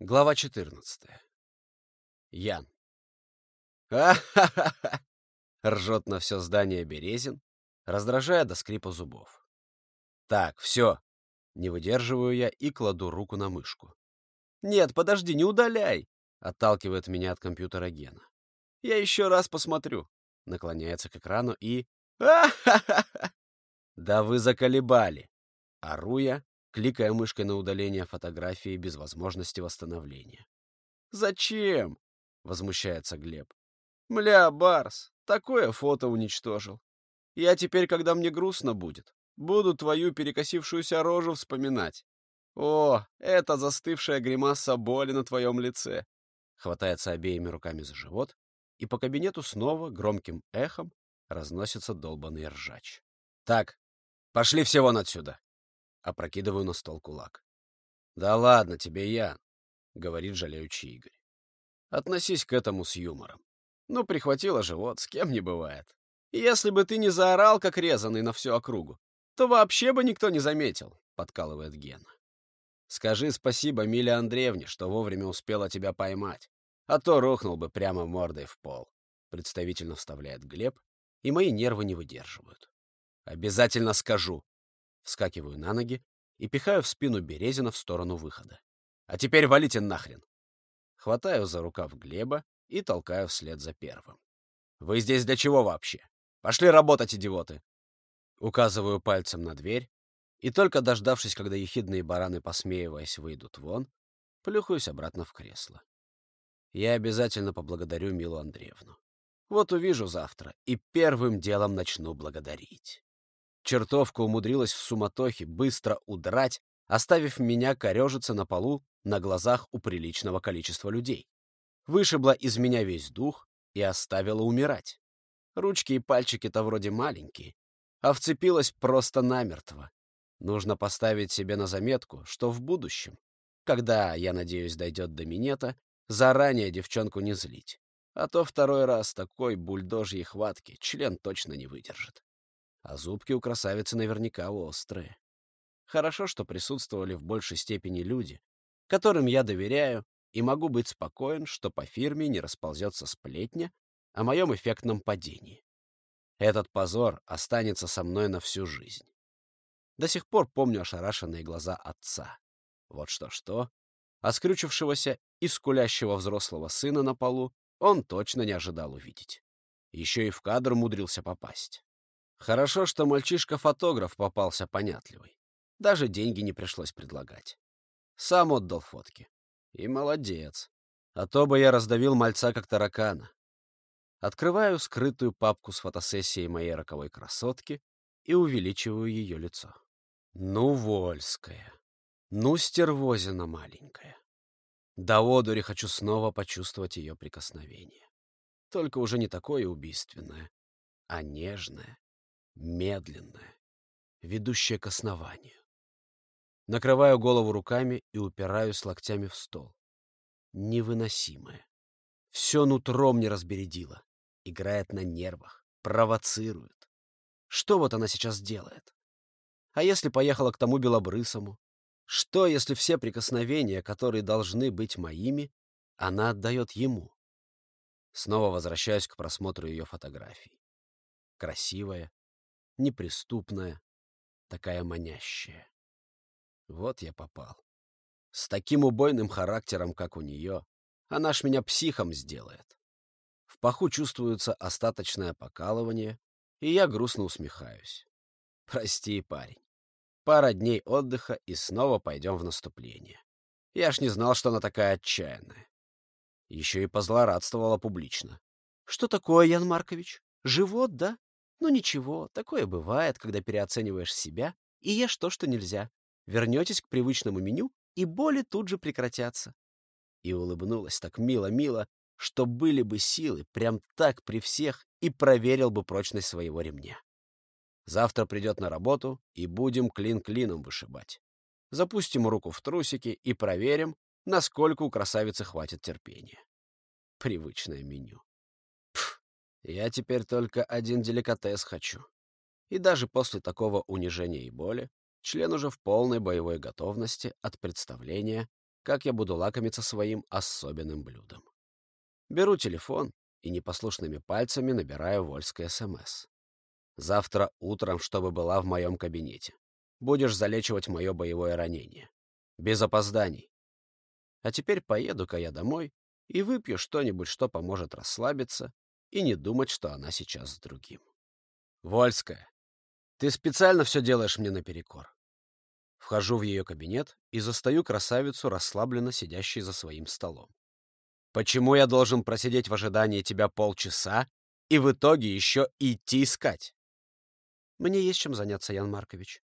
Глава 14. Ян. «Ха-ха-ха!» — ржет на все здание Березин, раздражая до скрипа зубов. «Так, все!» — не выдерживаю я и кладу руку на мышку. «Нет, подожди, не удаляй!» — отталкивает меня от компьютера Гена. «Я еще раз посмотрю!» — наклоняется к экрану и... «Ха-ха-ха!» «Да вы заколебали!» — ору я, кликая мышкой на удаление фотографии без возможности восстановления. «Зачем?» — возмущается Глеб. «Мля, Барс, такое фото уничтожил. Я теперь, когда мне грустно будет, буду твою перекосившуюся рожу вспоминать. О, это застывшая гримаса боли на твоем лице!» Хватается обеими руками за живот, и по кабинету снова громким эхом разносится долбанный ржач. «Так, пошли все вон отсюда!» Опрокидываю на стол кулак. «Да ладно тебе, Ян», — говорит жалеючий Игорь. «Относись к этому с юмором. Ну, прихватило живот, с кем не бывает. Если бы ты не заорал, как резанный на всю округу, то вообще бы никто не заметил», — подкалывает Гена. «Скажи спасибо Миле Андреевне, что вовремя успела тебя поймать, а то рухнул бы прямо мордой в пол», — представительно вставляет Глеб, и мои нервы не выдерживают. «Обязательно скажу», Вскакиваю на ноги и пихаю в спину Березина в сторону выхода. «А теперь валите нахрен!» Хватаю за рукав Глеба и толкаю вслед за первым. «Вы здесь для чего вообще? Пошли работать, идиоты!» Указываю пальцем на дверь, и только дождавшись, когда ехидные бараны, посмеиваясь, выйдут вон, плюхаюсь обратно в кресло. Я обязательно поблагодарю Милу Андреевну. Вот увижу завтра и первым делом начну благодарить. Чертовка умудрилась в суматохе быстро удрать, оставив меня корежиться на полу на глазах у приличного количества людей. Вышибла из меня весь дух и оставила умирать. Ручки и пальчики-то вроде маленькие, а вцепилась просто намертво. Нужно поставить себе на заметку, что в будущем, когда, я надеюсь, дойдет до минета, заранее девчонку не злить. А то второй раз такой бульдожьей хватки член точно не выдержит а зубки у красавицы наверняка острые. Хорошо, что присутствовали в большей степени люди, которым я доверяю, и могу быть спокоен, что по фирме не расползется сплетня о моем эффектном падении. Этот позор останется со мной на всю жизнь. До сих пор помню ошарашенные глаза отца. Вот что-что, а скрючившегося и скулящего взрослого сына на полу он точно не ожидал увидеть. Еще и в кадр умудрился попасть. Хорошо, что мальчишка-фотограф попался понятливый. Даже деньги не пришлось предлагать. Сам отдал фотки. И молодец. А то бы я раздавил мальца как таракана. Открываю скрытую папку с фотосессией моей роковой красотки и увеличиваю ее лицо. Ну, Вольская. Ну, стервозина маленькая. До одури хочу снова почувствовать ее прикосновение. Только уже не такое убийственное, а нежное, медленная, ведущая к основанию. Накрываю голову руками и упираюсь локтями в стол. Невыносимая. Все нутро мне разбередило. Играет на нервах, провоцирует. Что вот она сейчас делает? А если поехала к тому белобрысому? Что, если все прикосновения, которые должны быть моими, она отдает ему? Снова возвращаюсь к просмотру ее фотографий. Красивая, неприступная, такая манящая. Вот я попал. С таким убойным характером, как у нее, она ж меня психом сделает. В паху чувствуется остаточное покалывание, и я грустно усмехаюсь. Прости, парень. Пара дней отдыха, и снова пойдем в наступление. Я ж не знал, что она такая отчаянная. Еще и позлорадствовала публично. — Что такое, Ян Маркович? Живот, да? Ну ничего, такое бывает, когда переоцениваешь себя и ешь то, что нельзя. Вернетесь к привычному меню, и боли тут же прекратятся. И улыбнулась так мило-мило, что были бы силы прям так при всех и проверил бы прочность своего ремня. Завтра придет на работу, и будем клин клином вышибать. Запустим руку в трусики и проверим, насколько у красавицы хватит терпения. Привычное меню. Я теперь только один деликатес хочу. И даже после такого унижения и боли член уже в полной боевой готовности от представления как я буду лакомиться своим особенным блюдом. Беру телефон и непослушными пальцами набираю Вольской СМС. Завтра утром, чтобы была в моем кабинете. Будешь залечивать мое боевое ранение. Без опозданий. А теперь поеду-ка я домой и выпью что-нибудь, что поможет расслабиться и не думать, что она сейчас с другим. Вольская, ты специально все делаешь мне наперекор. Вхожу в ее кабинет и застаю красавицу, расслабленно сидящей за своим столом. Почему я должен просидеть в ожидании тебя полчаса и в итоге еще идти искать? Мне есть чем заняться, Ян Маркович.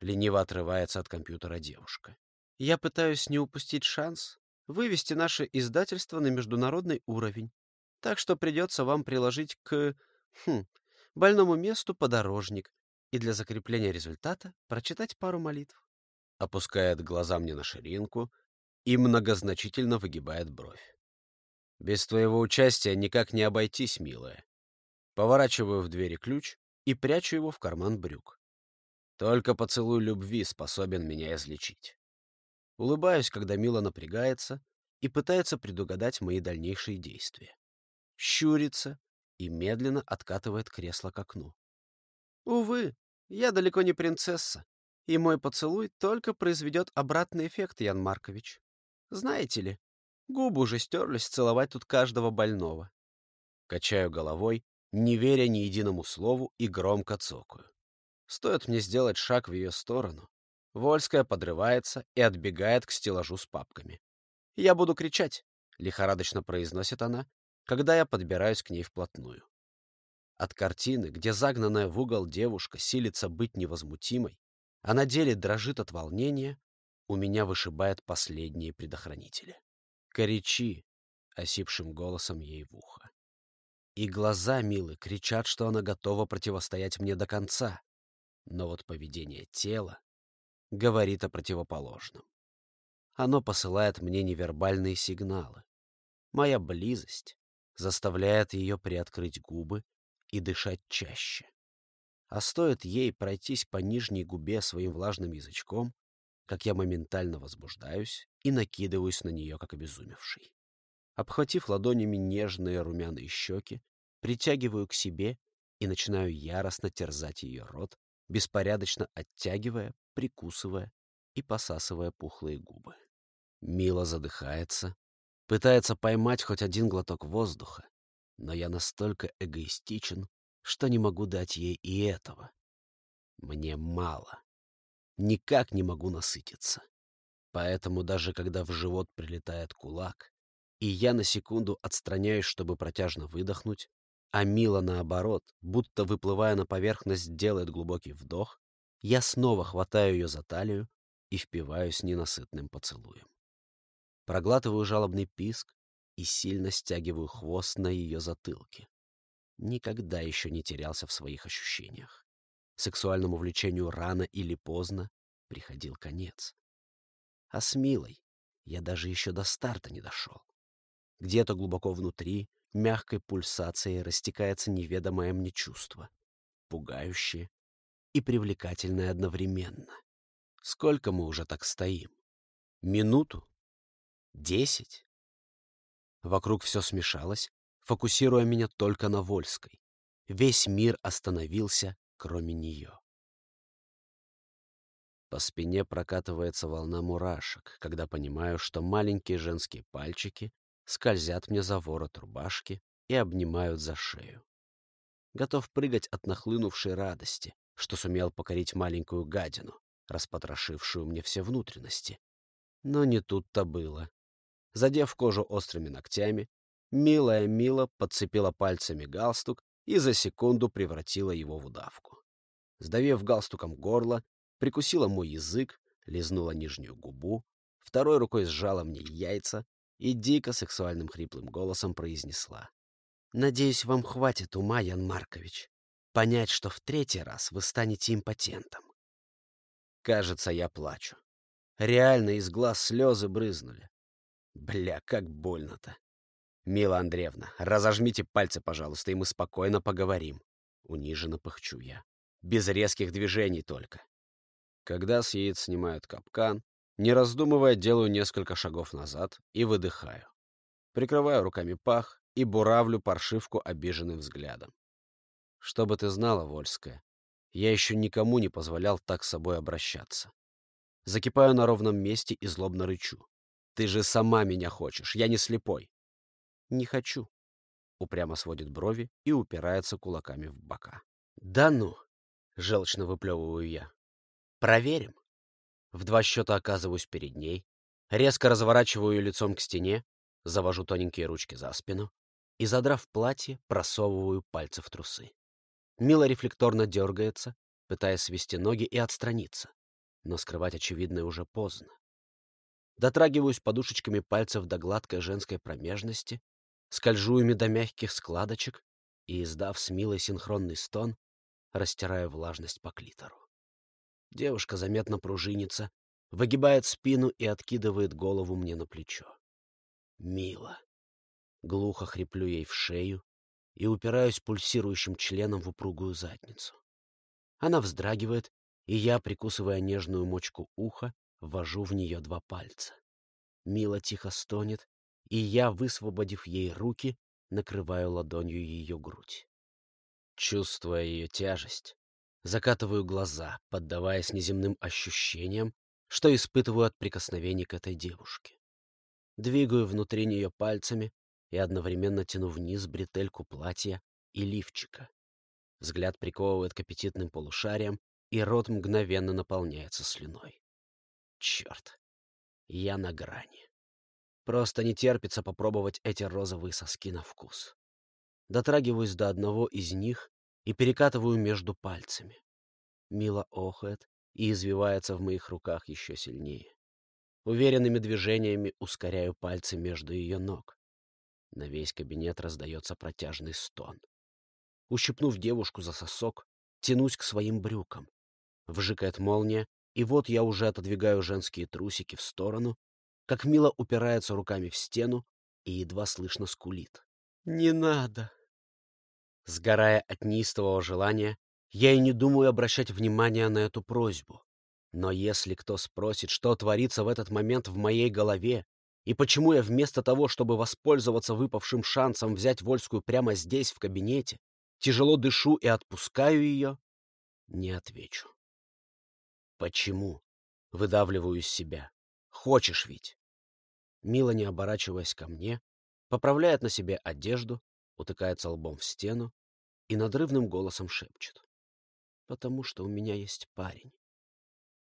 Лениво отрывается от компьютера девушка. Я пытаюсь не упустить шанс вывести наше издательство на международный уровень. Так что придется вам приложить к... Хм, больному месту подорожник и для закрепления результата прочитать пару молитв опускает глаза мне на ширинку и многозначительно выгибает бровь. «Без твоего участия никак не обойтись, милая». Поворачиваю в двери ключ и прячу его в карман брюк. Только поцелуй любви способен меня излечить. Улыбаюсь, когда Мила напрягается и пытается предугадать мои дальнейшие действия. Щурится и медленно откатывает кресло к окну. Увы, я далеко не принцесса, и мой поцелуй только произведет обратный эффект, Ян Маркович. Знаете ли, губы уже стерлись целовать тут каждого больного. Качаю головой, не веря ни единому слову, и громко цокаю. Стоит мне сделать шаг в ее сторону. Вольская подрывается и отбегает к стеллажу с папками. «Я буду кричать», — лихорадочно произносит она, когда я подбираюсь к ней вплотную. От картины, где загнанная в угол девушка силится быть невозмутимой, а на деле дрожит от волнения, у меня вышибает последние предохранители. «Коричи!» — осипшим голосом ей в ухо. И глаза Милы кричат, что она готова противостоять мне до конца. Но вот поведение тела говорит о противоположном. Оно посылает мне невербальные сигналы. Моя близость заставляет ее приоткрыть губы и дышать чаще. А стоит ей пройтись по нижней губе своим влажным язычком, как я моментально возбуждаюсь и накидываюсь на нее, как обезумевший. Обхватив ладонями нежные румяные щеки, притягиваю к себе и начинаю яростно терзать ее рот, беспорядочно оттягивая, прикусывая и посасывая пухлые губы. Мила задыхается, пытается поймать хоть один глоток воздуха, но я настолько эгоистичен, что не могу дать ей и этого. Мне мало. Никак не могу насытиться. Поэтому даже когда в живот прилетает кулак, и я на секунду отстраняюсь, чтобы протяжно выдохнуть, а Мила, наоборот, будто выплывая на поверхность, делает глубокий вдох, я снова хватаю ее за талию и впиваюсь ненасытным поцелуем. Проглатываю жалобный писк и сильно стягиваю хвост на ее затылке никогда еще не терялся в своих ощущениях. Сексуальному влечению рано или поздно приходил конец. А с Милой я даже еще до старта не дошел. Где-то глубоко внутри мягкой пульсацией растекается неведомое мне чувство, пугающее и привлекательное одновременно. Сколько мы уже так стоим? Минуту? Десять? Вокруг все смешалось, фокусируя меня только на Вольской. Весь мир остановился, кроме нее. По спине прокатывается волна мурашек, когда понимаю, что маленькие женские пальчики скользят мне за ворот рубашки и обнимают за шею. Готов прыгать от нахлынувшей радости, что сумел покорить маленькую гадину, распотрошившую мне все внутренности. Но не тут-то было. Задев кожу острыми ногтями, Милая Мила подцепила пальцами галстук и за секунду превратила его в удавку. Сдавив галстуком горло, прикусила мой язык, лизнула нижнюю губу, второй рукой сжала мне яйца и дико сексуальным хриплым голосом произнесла. «Надеюсь, вам хватит ума, Ян Маркович, понять, что в третий раз вы станете импотентом». Кажется, я плачу. Реально из глаз слезы брызнули. Бля, как больно-то. «Мила Андреевна, разожмите пальцы, пожалуйста, и мы спокойно поговорим». Униженно пыхчу я. Без резких движений только. Когда с яиц снимают капкан, Не раздумывая, делаю несколько шагов назад и выдыхаю. Прикрываю руками пах и буравлю паршивку обиженным взглядом. Чтобы ты знала, Вольская, я еще никому не позволял так с собой обращаться. Закипаю на ровном месте и злобно рычу. Ты же сама меня хочешь, я не слепой. Не хочу. Упрямо сводит брови и упирается кулаками в бока. Да ну, желчно выплевываю я. Проверим. В два счета оказываюсь перед ней, резко разворачиваю ее лицом к стене, завожу тоненькие ручки за спину и, задрав платье, просовываю пальцы в трусы. Мила рефлекторно дергается, пытаясь свести ноги и отстраниться, но скрывать очевидное уже поздно. Дотрагиваюсь подушечками пальцев до гладкой женской промежности, скольжу ими до мягких складочек и, издав с Милой синхронный стон, растираю влажность по клитору. Девушка заметно пружинится, выгибает спину и откидывает голову мне на плечо. Мила. Глухо хриплю ей в шею, и упираюсь пульсирующим членом в упругую задницу. Она вздрагивает, и я, прикусывая нежную мочку уха, ввожу в нее два пальца. Мила тихо стонет, и я, высвободив ей руки, накрываю ладонью ее грудь. Чувствуя ее тяжесть, закатываю глаза, поддаваясь неземным ощущениям, что испытываю от прикосновений к этой девушке. Двигаю внутри нее пальцами, и одновременно тяну вниз бретельку платья и лифчика. Взгляд приковывает к аппетитным полушариям, и рот мгновенно наполняется слюной. Черт, я на грани. Просто не терпится попробовать эти розовые соски на вкус. Дотрагиваюсь до одного из них и перекатываю между пальцами. Мила охает и извивается в моих руках еще сильнее. Уверенными движениями ускоряю пальцы между ее ног. На весь кабинет раздается протяжный стон. Ущипнув девушку за сосок, тянусь к своим брюкам. Вжикает молния, и вот я уже отодвигаю женские трусики в сторону, как Мила упирается руками в стену и едва слышно скулит. «Не надо!» Сгорая от неистового желания, я и не думаю обращать внимание на эту просьбу. Но если кто спросит, что творится в этот момент в моей голове, и почему я вместо того, чтобы воспользоваться выпавшим шансом взять Вольскую прямо здесь, в кабинете, тяжело дышу и отпускаю ее, не отвечу. Почему? Выдавливаю из себя. Хочешь ведь? Мила, не оборачиваясь ко мне, поправляет на себе одежду, утыкается лбом в стену и надрывным голосом шепчет. Потому что у меня есть парень.